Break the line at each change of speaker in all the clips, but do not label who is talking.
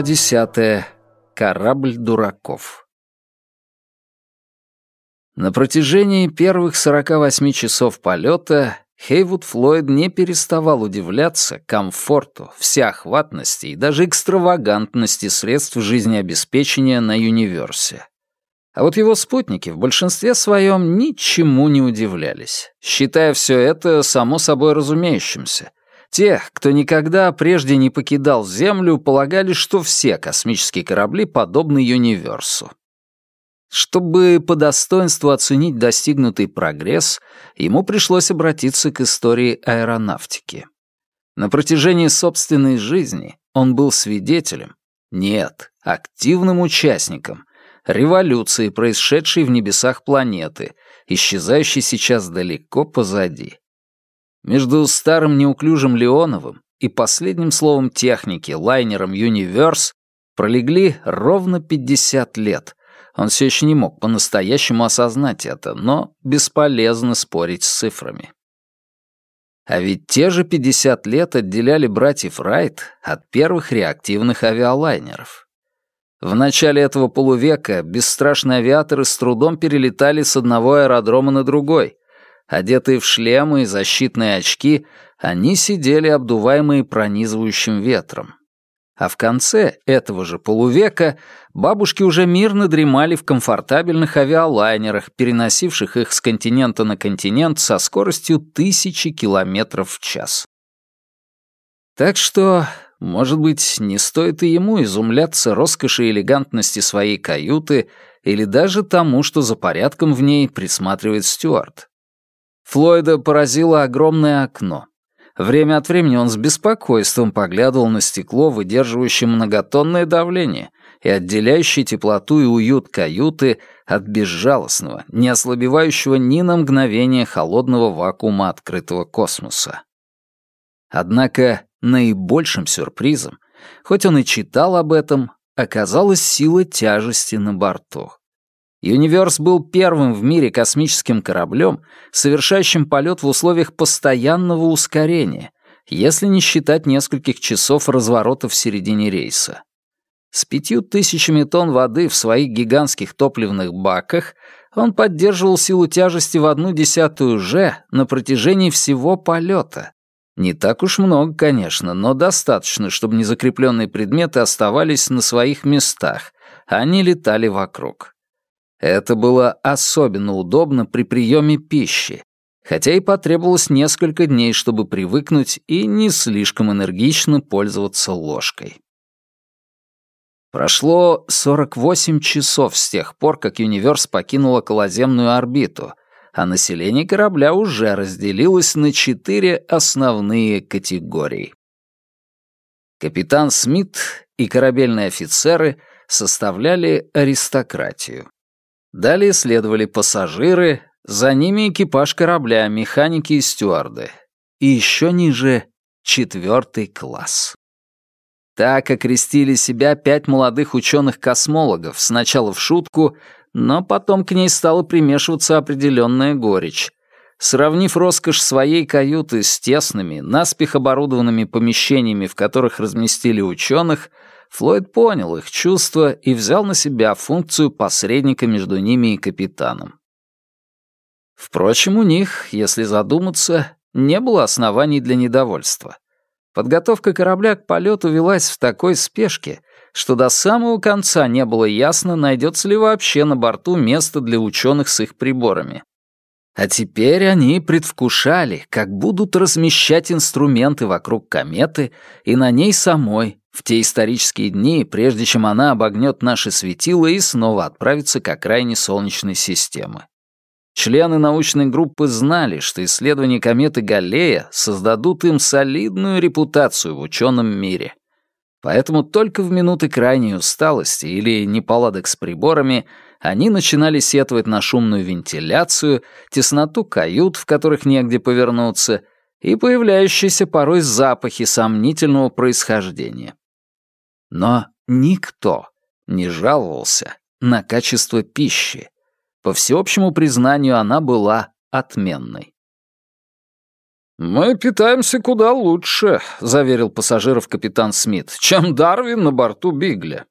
Глава десятая. Корабль дураков. На протяжении первых 48 часов полета Хейвуд Флойд не переставал удивляться комфорту, всеохватности и даже экстравагантности средств жизнеобеспечения на Юниверсе. А вот его спутники в большинстве своем ничему не удивлялись, считая все это само собой разумеющимся. Тех, кто никогда прежде не покидал Землю, полагали, что все космические корабли подобны Юниверсу. Чтобы по достоинству оценить достигнутый прогресс, ему пришлось обратиться к истории аэронавтики. На протяжении собственной жизни он был свидетелем, нет, активным участником революции, происшедшей в небесах планеты, исчезающей сейчас далеко позади. Между старым неуклюжим Леоновым и последним словом техники, лайнером «Юниверс», пролегли ровно 50 лет. Он все еще не мог по-настоящему осознать это, но бесполезно спорить с цифрами. А ведь те же 50 лет отделяли братьев Райт от первых реактивных авиалайнеров. В начале этого полувека бесстрашные авиаторы с трудом перелетали с одного аэродрома на другой. Одетые в шлемы и защитные очки, они сидели обдуваемые пронизывающим ветром. А в конце этого же полувека бабушки уже мирно дремали в комфортабельных авиалайнерах, переносивших их с континента на континент со скоростью тысячи километров в час. Так что может быть, не стоит и ему изумляться роскоши и элегантности своей каюты или даже тому, что за порядком в ней присматривает Стюарт. Флойда поразило огромное окно. Время от времени он с беспокойством поглядывал на стекло, выдерживающее многотонное давление и отделяющее теплоту и уют каюты от безжалостного, не ослабевающего ни на мгновение холодного вакуума открытого космоса. Однако Наибольшим сюрпризом, хоть он и читал об этом, оказалась сила тяжести на борту. Юниверс был первым в мире космическим кораблем, совершающим полет в условиях постоянного ускорения, если не считать нескольких часов разворота в середине рейса. С пятью тысячами тонн воды в своих гигантских топливных баках он поддерживал силу тяжести в одну десятую же на протяжении всего полета, не так уж много, конечно, но достаточно, чтобы незакрепленные предметы оставались на своих местах, а они летали вокруг. Это было особенно удобно при приеме пищи, хотя и потребовалось несколько дней, чтобы привыкнуть и не слишком энергично пользоваться ложкой. Прошло 48 часов с тех пор, как Юниверс покинул околоземную орбиту, а население корабля уже разделилось на четыре основные категории. Капитан Смит и корабельные офицеры составляли аристократию. Далее следовали пассажиры, за ними экипаж корабля, механики и стюарды. И еще ниже — четвертый класс. Так окрестили себя пять молодых ученых-космологов, сначала в шутку, но потом к ней стала примешиваться определенная горечь. Сравнив роскошь своей каюты с тесными, наспех оборудованными помещениями, в которых разместили ученых, Флойд понял их чувства и взял на себя функцию посредника между ними и капитаном. Впрочем, у них, если задуматься, не было оснований для недовольства. Подготовка корабля к полету велась в такой спешке, что до самого конца не было ясно, найдется ли вообще на борту место для ученых с их приборами. А теперь они предвкушали, как будут размещать инструменты вокруг кометы и на ней самой, в те исторические дни, прежде чем она обогнет наши светила и снова отправится к окраине Солнечной системы. Члены научной группы знали, что исследования кометы Галлея создадут им солидную репутацию в ученом мире. Поэтому только в минуты крайней усталости или неполадок с приборами они начинали сетовать на шумную вентиляцию, тесноту кают, в которых негде повернуться, и появляющиеся порой запахи сомнительного происхождения. Но никто не жаловался на качество пищи. По всеобщему признанию, она была отменной. «Мы питаемся куда лучше», — заверил пассажиров капитан Смит, «чем Дарвин на борту Бигля».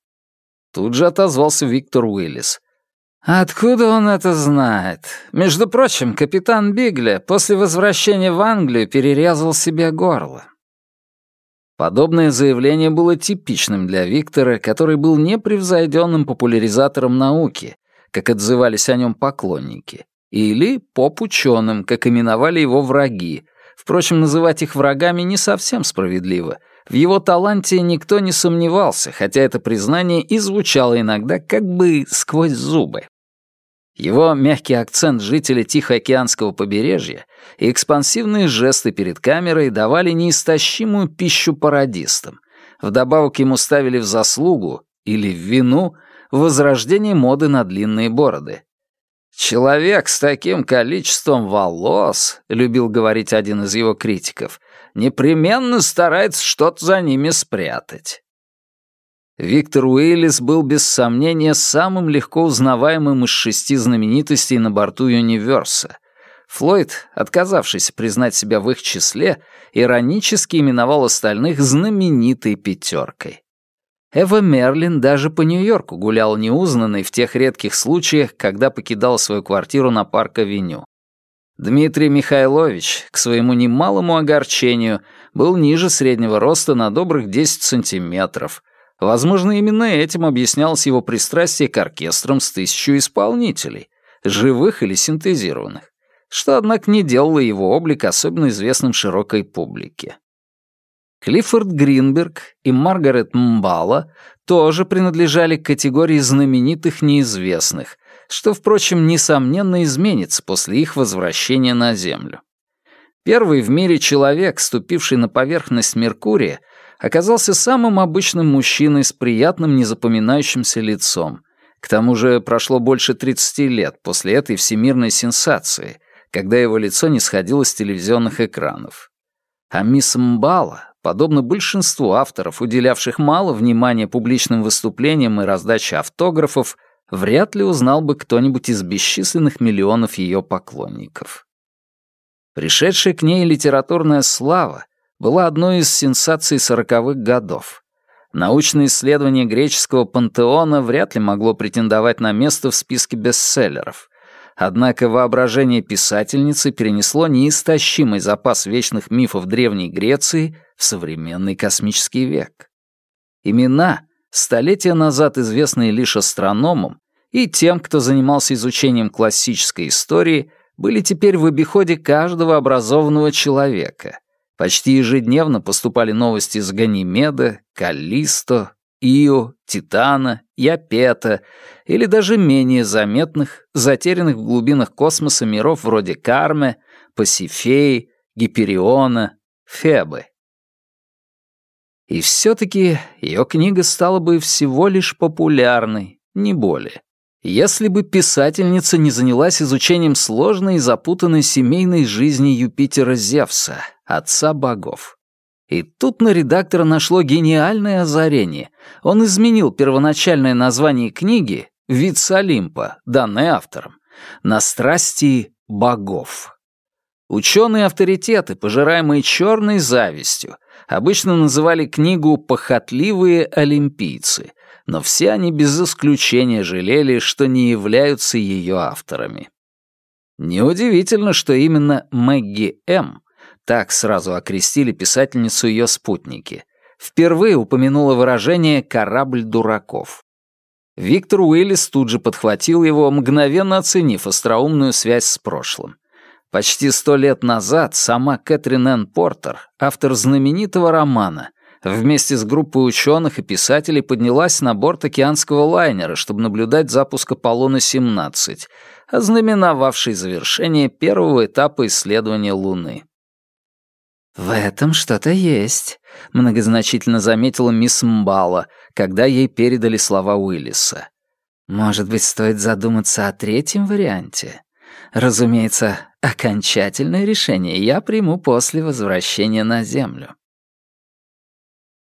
Тут же отозвался Виктор Уиллис. «Откуда он это знает? Между прочим, капитан Бигля после возвращения в Англию перерезал себе горло». Подобное заявление было типичным для Виктора, который был непревзойденным популяризатором науки, как отзывались о нем поклонники, или поп-ученым, как именовали его враги, Впрочем, называть их врагами не совсем справедливо. В его таланте никто не сомневался, хотя это признание и звучало иногда как бы сквозь зубы. Его мягкий акцент жителя Тихоокеанского побережья и экспансивные жесты перед камерой давали неистощимую пищу пародистам. Вдобавок ему ставили в заслугу или в вину возрождение моды на длинные бороды. «Человек с таким количеством волос», — любил говорить один из его критиков, «непременно старается что-то за ними спрятать». Виктор Уиллис был без сомнения самым легко узнаваемым из шести знаменитостей на борту Юниверса. Флойд, отказавшийся признать себя в их числе, иронически именовал остальных знаменитой пятеркой. Эва Мерлин даже по Нью-Йорку гуляла неузнанной в тех редких случаях, когда покидала свою квартиру на Парк-авеню. Дмитрий Михайлович, к своему немалому огорчению, был ниже среднего роста на добрых 10 сантиметров. Возможно, именно этим объяснялось его пристрастие к оркестрам с тысячу исполнителей, живых или синтезированных, что, однако, не делало его облик особенно известным широкой публике. Клиффорд Гринберг и Маргарет Мбала тоже принадлежали к категории знаменитых неизвестных, что, впрочем, несомненно изменится после их возвращения на Землю. Первый в мире человек, ступивший на поверхность Меркурия, оказался самым обычным мужчиной с приятным незапоминающимся лицом. К тому же прошло больше 30 лет после этой всемирной сенсации, когда его лицо не сходило с телевизионных экранов. А мисс Мбала, подобно большинству авторов, уделявших мало внимания публичным выступлениям и раздаче автографов, вряд ли узнал бы кто-нибудь из бесчисленных миллионов ее поклонников. Пришедшая к ней литературная слава была одной из сенсаций сороковых годов. Научное исследование греческого пантеона вряд ли могло претендовать на место в списке бестселлеров. Однако воображение писательницы перенесло неистощимый запас вечных мифов Древней Греции в современный космический век. Имена, столетия назад известные лишь астрономам и тем, кто занимался изучением классической истории, были теперь в обиходе каждого образованного человека. Почти ежедневно поступали новости из Ганимеда, Каллисто, Ио, Титана, Япета или даже менее заметных, затерянных в глубинах космоса миров вроде Карме, Пасифеи, Гипериона, Фебы. И все-таки ее книга стала бы всего лишь популярной, не более. Если бы писательница не занялась изучением сложной и запутанной семейной жизни Юпитера Зевса, отца богов. И тут на редактора нашло гениальное озарение. Он изменил первоначальное название книги «Вид с Олимпа», данное автором, на «Страсти богов». Ученые-авторитеты, пожираемые черной завистью, обычно называли книгу «Похотливые олимпийцы», но все они без исключения жалели, что не являются ее авторами. Неудивительно, что именно Мэгги М так сразу окрестили писательницу ее спутники, впервые упомянула выражение «корабль дураков». Виктор Уиллис тут же подхватил его, мгновенно оценив остроумную связь с прошлым. Почти сто лет назад сама Кэтрин Энн Портер, автор знаменитого романа, вместе с группой ученых и писателей поднялась на борт океанского лайнера, чтобы наблюдать запуск Аполлона-17, ознаменовавший завершение первого этапа исследования Луны. «В этом что-то есть», — многозначительно заметила мисс Мбала, когда ей передали слова Уиллиса. «Может быть, стоит задуматься о третьем варианте? Разумеется, окончательное решение я приму после возвращения на Землю».